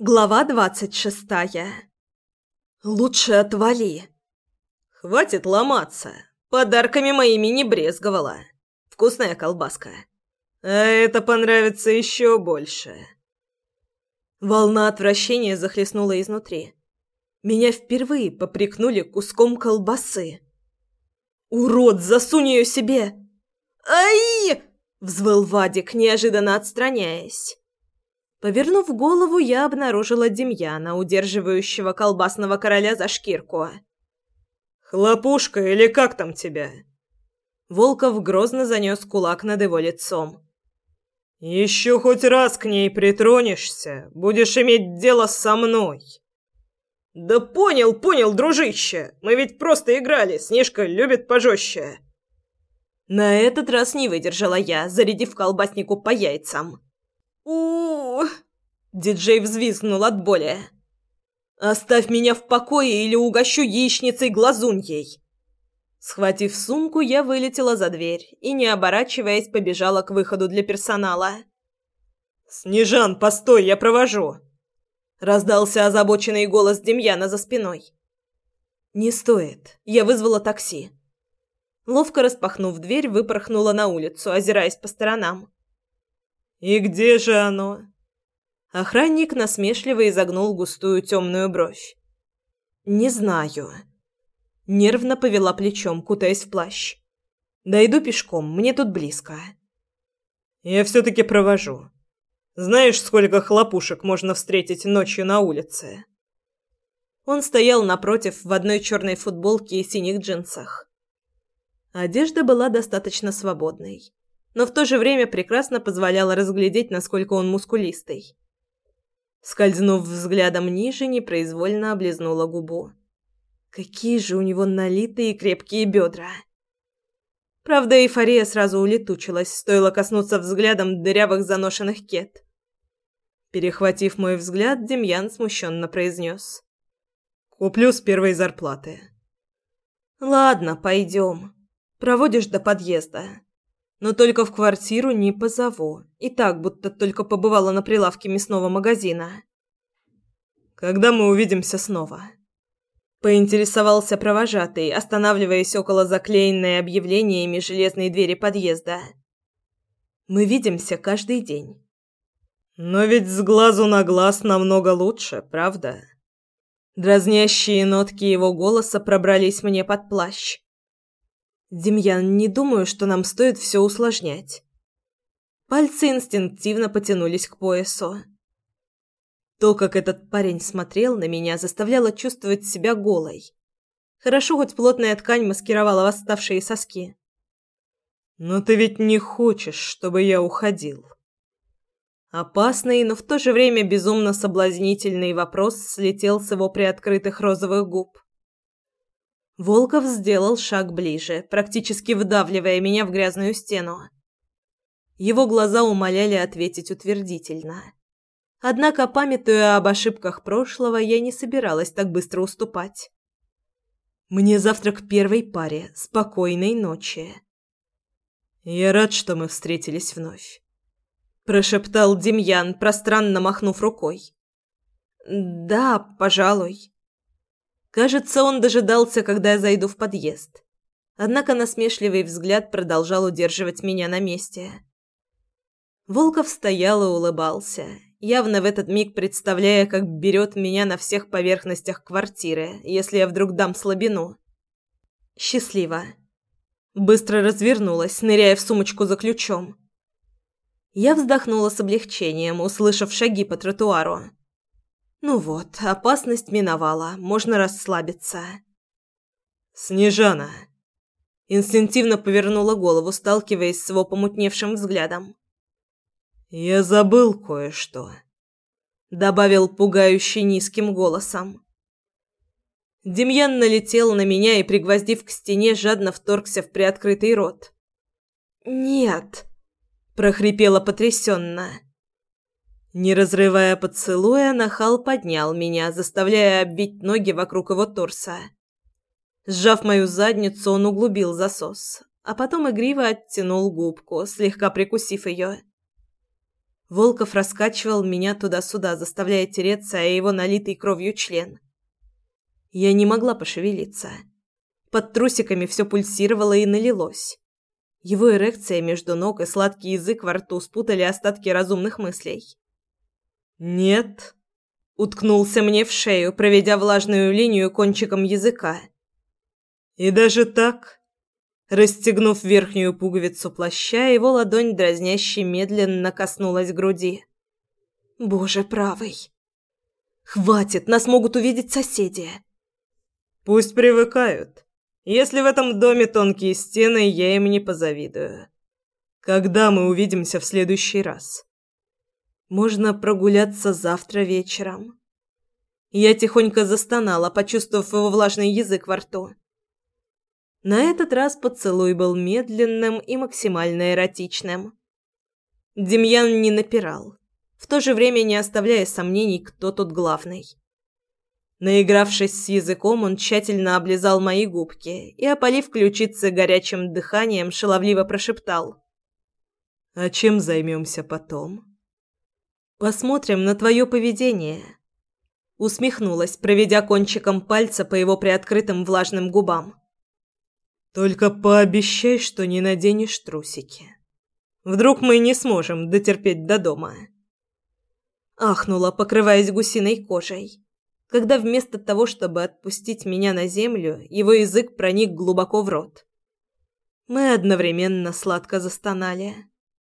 Глава двадцать шестая. «Лучше отвали!» «Хватит ломаться! Подарками моими не брезговала. Вкусная колбаска. А это понравится еще больше!» Волна отвращения захлестнула изнутри. Меня впервые попрекнули куском колбасы. «Урод, засунь ее себе!» «Ай!» — взвыл Вадик, неожиданно отстраняясь. Повернув голову, я обнаружила Демьяна, удерживающего колбасного короля за шкирку. «Хлопушка или как там тебя?» Волков грозно занес кулак над его лицом. «Еще хоть раз к ней притронешься, будешь иметь дело со мной». «Да понял, понял, дружище! Мы ведь просто играли, Снежка любит пожестче». На этот раз не выдержала я, зарядив колбаснику по яйцам у Диджей взвизгнул от боли. «Оставь меня в покое или угощу яичницей глазуньей!» Схватив сумку, я вылетела за дверь и, не оборачиваясь, побежала к выходу для персонала. «Снежан, постой, я провожу!» Раздался озабоченный голос Демьяна за спиной. «Не стоит. Я вызвала такси». Ловко распахнув дверь, выпорхнула на улицу, озираясь по сторонам. «И где же оно?» Охранник насмешливо изогнул густую темную бровь. «Не знаю». Нервно повела плечом, кутаясь в плащ. «Дойду пешком, мне тут близко». «Я все-таки провожу. Знаешь, сколько хлопушек можно встретить ночью на улице?» Он стоял напротив в одной черной футболке и синих джинсах. Одежда была достаточно свободной но в то же время прекрасно позволяла разглядеть, насколько он мускулистый. Скользнув взглядом ниже, непроизвольно облизнула губу. Какие же у него налитые крепкие бедра! Правда, эйфория сразу улетучилась, стоило коснуться взглядом дырявых заношенных кет. Перехватив мой взгляд, Демьян смущенно произнес. «Куплю с первой зарплаты». «Ладно, пойдем. Проводишь до подъезда. Но только в квартиру не позову. И так, будто только побывала на прилавке мясного магазина. Когда мы увидимся снова? Поинтересовался провожатый, останавливаясь около заклеенной объявлениями железной двери подъезда. Мы видимся каждый день. Но ведь с глазу на глаз намного лучше, правда? Дразнящие нотки его голоса пробрались мне под плащ. «Демьян, не думаю, что нам стоит все усложнять». Пальцы инстинктивно потянулись к поясу. То, как этот парень смотрел на меня, заставляло чувствовать себя голой. Хорошо, хоть плотная ткань маскировала восставшие соски. «Но ты ведь не хочешь, чтобы я уходил?» Опасный, но в то же время безумно соблазнительный вопрос слетел с его приоткрытых розовых губ. Волков сделал шаг ближе, практически вдавливая меня в грязную стену. Его глаза умоляли ответить утвердительно. Однако, памятуя об ошибках прошлого, я не собиралась так быстро уступать. Мне завтра к первой паре. Спокойной ночи. Я рад, что мы встретились вновь. Прошептал Демьян, пространно махнув рукой. Да, пожалуй. Кажется, он дожидался, когда я зайду в подъезд. Однако насмешливый взгляд продолжал удерживать меня на месте. Волков стоял и улыбался, явно в этот миг представляя, как берет меня на всех поверхностях квартиры, если я вдруг дам слабину. Счастливо. Быстро развернулась, ныряя в сумочку за ключом. Я вздохнула с облегчением, услышав шаги по тротуару. Ну вот, опасность миновала, можно расслабиться. «Снежана!» Инстинктивно повернула голову, сталкиваясь с его помутневшим взглядом. «Я забыл кое-что», — добавил пугающе низким голосом. Демьян налетел на меня и, пригвоздив к стене, жадно вторгся в приоткрытый рот. «Нет!» – прохрипела потрясенно. Не разрывая поцелуя, нахал поднял меня, заставляя обвить ноги вокруг его торса. Сжав мою задницу, он углубил засос, а потом игриво оттянул губку, слегка прикусив ее. Волков раскачивал меня туда-сюда, заставляя тереться о его налитый кровью член. Я не могла пошевелиться. Под трусиками все пульсировало и налилось. Его эрекция между ног и сладкий язык во рту спутали остатки разумных мыслей. «Нет», — уткнулся мне в шею, проведя влажную линию кончиком языка. «И даже так?» Расстегнув верхнюю пуговицу плаща, его ладонь дразняще медленно коснулась груди. «Боже правый!» «Хватит, нас могут увидеть соседи!» «Пусть привыкают. Если в этом доме тонкие стены, я им не позавидую. Когда мы увидимся в следующий раз?» «Можно прогуляться завтра вечером». Я тихонько застонала, почувствовав его влажный язык во рту. На этот раз поцелуй был медленным и максимально эротичным. Демьян не напирал, в то же время не оставляя сомнений, кто тут главный. Наигравшись с языком, он тщательно облизал мои губки и, опалив ключицы горячим дыханием, шаловливо прошептал. «А чем займемся потом?» «Посмотрим на твое поведение», — усмехнулась, проведя кончиком пальца по его приоткрытым влажным губам. Только пообещай, что не наденешь трусики. Вдруг мы не сможем дотерпеть до дома. Ахнула, покрываясь гусиной кожей, когда вместо того, чтобы отпустить меня на землю, его язык проник глубоко в рот. Мы одновременно сладко застонали.